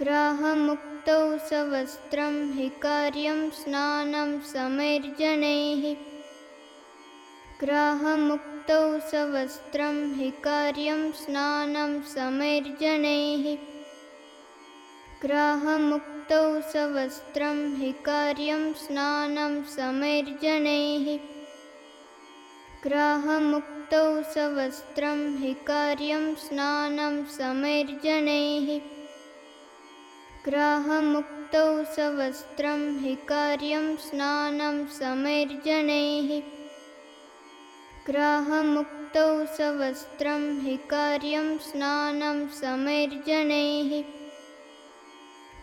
ग्राहमुक्तौ सवस्त्रं हि कार्यं स्नानं समैर्जनैः। ग्राहमुक्तौ सवस्त्रं हि कार्यं स्नानं समैर्जनैः। ग्राहमुक्तौ सवस्त्रं हि कार्यं स्नानं समैर्जनैः। ग्राहमुक्तौ सवस्त्रं हि कार्यं स्नानं समैर्जनैः ग्राहमुक्तौ सवस्त्रं हि कार्यं स्नानं समैर्जनैः। ग्राहमुक्तौ सवस्त्रं हि कार्यं स्नानं समैर्जनैः।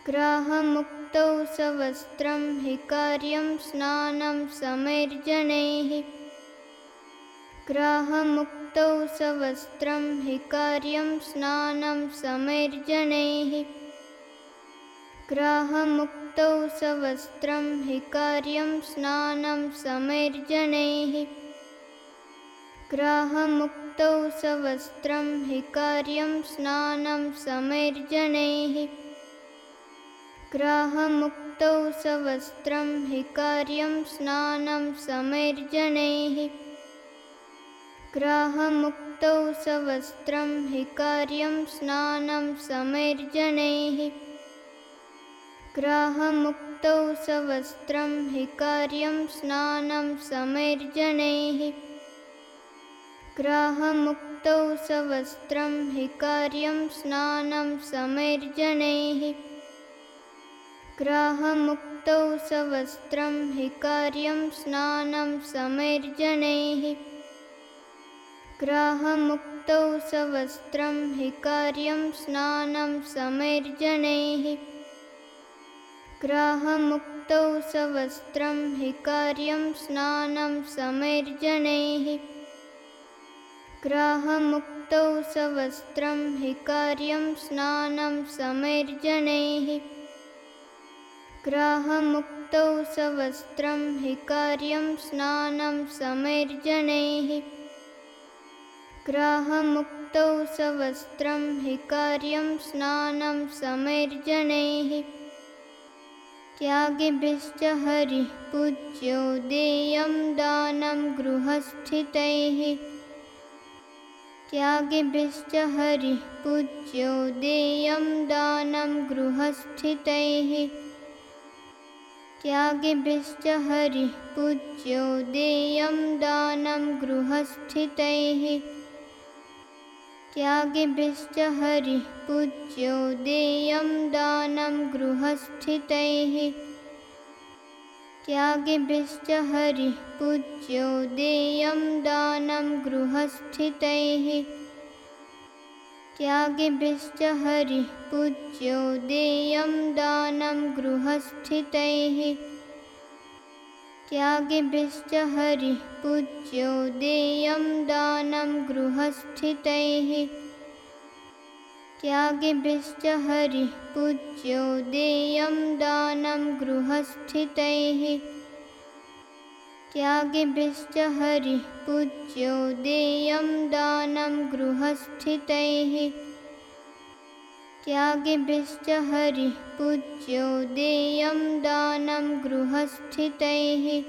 ग्राहमुक्तौ सवस्त्रं हि कार्यं स्नानं समैर्जनैः। ग्राहमुक्तौ सवस्त्रं हि कार्यं स्नानं समैर्जनैः ग्राहमुक्तौ सवस्त्रं हि कार्यं स्नानं समैर्जनैः। ग्राहमुक्तौ सवस्त्रं हि कार्यं स्नानं समैर्जनैः। ग्राहमुक्तौ सवस्त्रं हि कार्यं स्नानं समैर्जनैः। ग्राहमुक्तौ सवस्त्रं हि कार्यं स्नानं समैर्जनैः ग्राहमुक्तौ सवस्त्रं कार्यं स्नानं समैर्जनैः। ग्राहमुक्तौ सवस्त्रं ग्राहमुक्तौ सवस्त्रं ग्राहमुक्तौ सवस्त्रं हि कार्यं स्नानं समैर्जनैः ग्राहमुक्तौ सवस्त्रं हि कार्यं स्नानं समैर्जनैः। ग्राहमुक्तौ सवस्त्रं हि कार्यं स्नानं समैर्जनैः। ग्राहमुक्तौ सवस्त्रं हि कार्यं स्नानं समैर्जनैः। ग्राहमुक्तौ सवस्त्रं हि कार्यं स्नानं समैर्जनैः त्यागिभिश्च हरिः पूज्यो देयं दानं गृहस्थितैः। त्यागिभिश्च हरिः पूज्यो देयं दानं गृहस्थितैः। त्यागिभिश्च हरिः पूज्यो देयं दानं गृहस्थितैः त्यागिभिश्च हरिः पूज्यो देयं दानं गृहस्थितैः। त्यागिभिश्च हरिः पूज्यो देयं दानं गृहस्थितैः। त्यागिभिश्च हरिः पूज्यो देयं दानं गृहस्थितैः त्यागिभिश्च हरिः पूज्यो देयं दानं गृहस्थितैः। त्यागिभिश्च हरिः पूज्यो देयं दानं गृहस्थितैः। त्यागिभिश्च हरिः पूज्यो देयं दानं गृहस्थितैः त्यागिभिश्च हरिः पूज्यो देयं दानं गृहस्थितैः।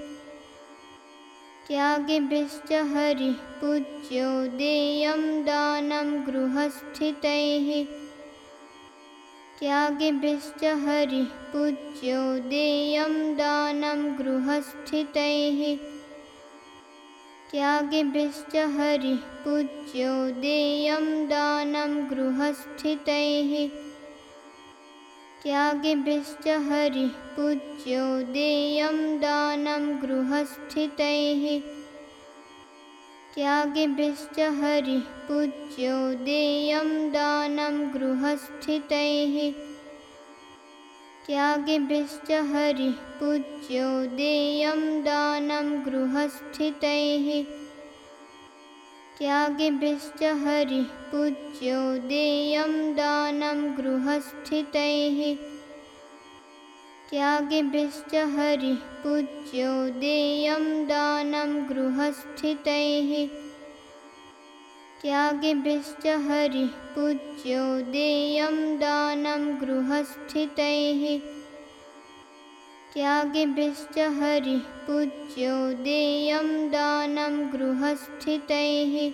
त्यागिभिश्च हरिः पूज्यो देयं दानं गृहस्थितैः। त्यागिभिश्च हरिः पूज्यो देयं दानं गृहस्थितैः त्यागिभिश्च हरिः पूज्यो देयं दानं गृहस्थितैः। त्यागिभिश्च हरिः पूज्यो देयं दानं गृहस्थितैः। त्यागिभिश्च हरिः पूज्यो देयं दानं गृहस्थितैः त्यागिभिश्च हरिः पूज्यो देयं दानं गृहस्थितैः। त्यागिभिश्च हरिः पूज्यो देयं दानं गृहस्थितैः। त्यागिभिश्च हरिः पूज्यो देयं दानं गृहस्थितैः त्यागिभिश्च गृहस्थितैः। त्यागिभिश्च हरिः पूज्यो देयं दानं गृहस्थितैः।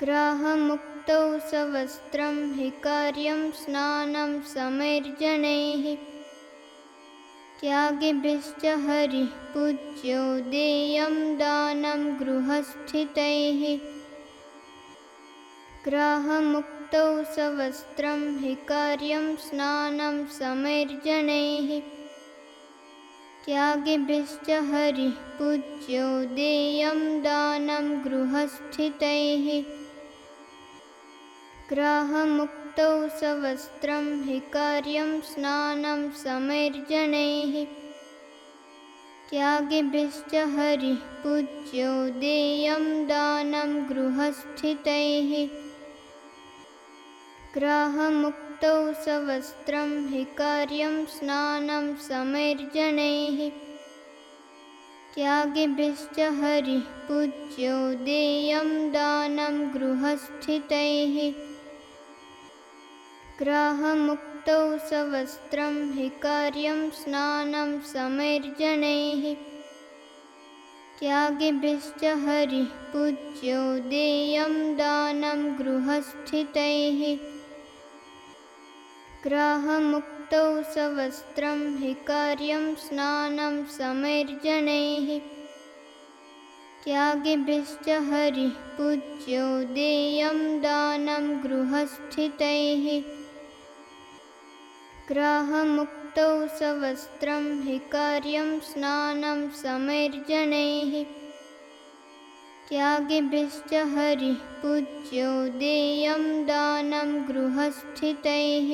ग्राहमुक्तौ सवस्त्रं हि कार्यं स्नानं समैर्जनैः त्यागिभिश्च हरिः पूज्यो देयं दानं गृहस्थितैः। ग्राहमुक्तौ सवस्त्रं हि कार्यं स्नानं समैर्जनैः। त्यागिभिश्च हरिः पूज्यो देयं दानं गृहस्थितैः ग्राहमुक्तौ सवस्त्रं हि कार्यं स्नानं समैर्जनैः। त्यागिभिश्च हरिः पूज्यो देयं दानं गृहस्थितैः। ग्राहमुक्तौ सवस्त्रं हि कार्यं स्नानं समैर्जनैः। त्यागिभिश्च हरिः पूज्यो देयं दानं गृहस्थितैः ग्राहमुक्तौ सवस्त्रं हि कार्यं स्नानं समैर्जनैः। त्यागिभिश्च हरिः पूज्यो देयं दानं गृहस्थितैः। ग्राहमुक्तौ सवस्त्रं हि कार्यं स्नानं समैर्जनैः। त्यागिभिश्च हरिः पूज्यो देयं दानं गृहस्थितैः ग्राहमुक्तौ सवस्त्रं हि कार्यं स्नानं समैर्जनैः। त्यागिभिश्च हरिः पूज्यो देयं दानं गृहस्थितैः।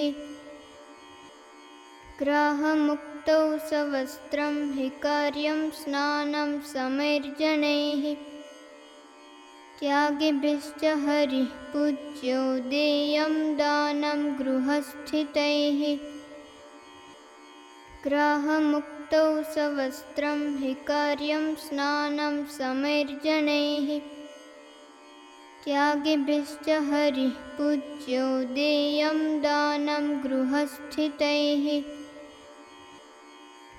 ग्राहमुक्तौ सवस्त्रं हि कार्यं स्नानं समैर्जनैः। त्यागिभिश्च हरिः पूज्यो देयं दानं गृहस्थितैः ग्राहमुक्तौ सवस्त्रं हि कार्यं स्नानं समैर्जनैः। त्यागिभिश्च हरिः पूज्यो देयं दानं गृहस्थितैः।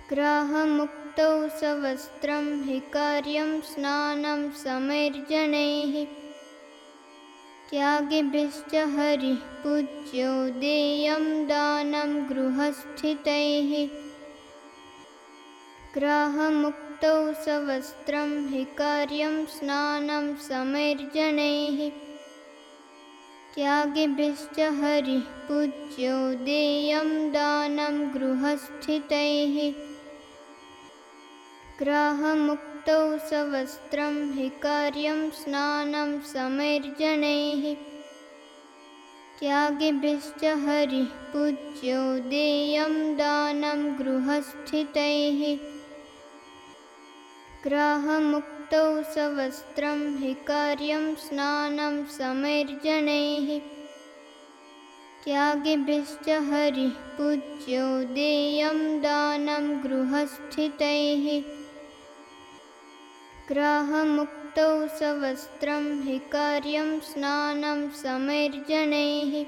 ग्राहमुक्तौ सवस्त्रं हि कार्यं स्नानं समैर्जनैः। त्यागिभिश्च हरिः पूज्यो देयं दानं गृहस्थितैः ग्राहमुक्तौ सवस्त्रं हि कार्यं स्नानं समैर्जनैः। त्यागिभिश्च हरिः पूज्यो देयं दानं गृहस्थितैः। ग्राहमुक्तौ सवस्त्रं हि कार्यं स्नानं समैर्जनैः। त्यागिभिश्च हरिः पूज्यो देयं दानं गृहस्थितैः ग्राहमुक्तौ सवस्त्रं हि कार्यं स्नानं समैर्जनैः। त्यागिभिश्च हरिः पूज्यो देयं दानं गृहस्थितैः। ग्राहमुक्तौ सवस्त्रं हि कार्यं स्नानं समैर्जनैः।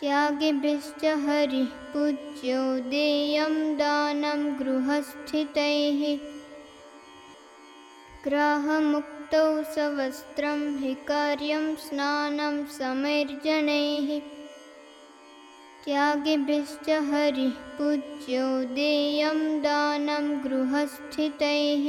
त्यागिभिश्च हरिः पूज्यो देयं दानं गृहस्थितैः ग्राहमुक्तौ सवस्त्रं हि कार्यं स्नानं समैर्जनैः। त्यागिभिश्च हरिः पूज्यो देयं दानं गृहस्थितैः